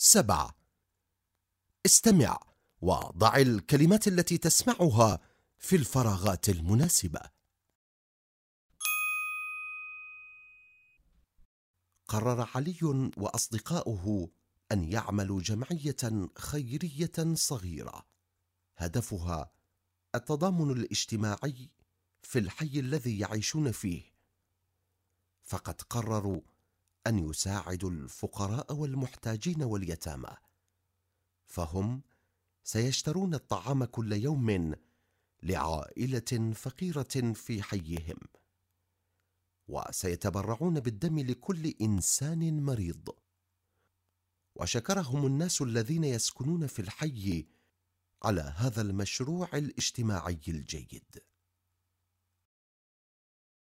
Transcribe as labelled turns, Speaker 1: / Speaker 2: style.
Speaker 1: سبعة استمع وضع الكلمات التي تسمعها في الفراغات المناسبة. قرر علي وأصدقاؤه أن يعملوا جمعية خيرية صغيرة. هدفها التضامن الاجتماعي في الحي الذي يعيشون فيه. فقد قرروا أن يساعدوا الفقراء والمحتاجين واليتامى. فهم سيشترون الطعام كل يوم لعائلة فقيرة في حيهم. وسيتبرعون بالدم لكل إنسان مريض. وشكرهم الناس الذين يسكنون في الحي على هذا المشروع الاجتماعي الجيد.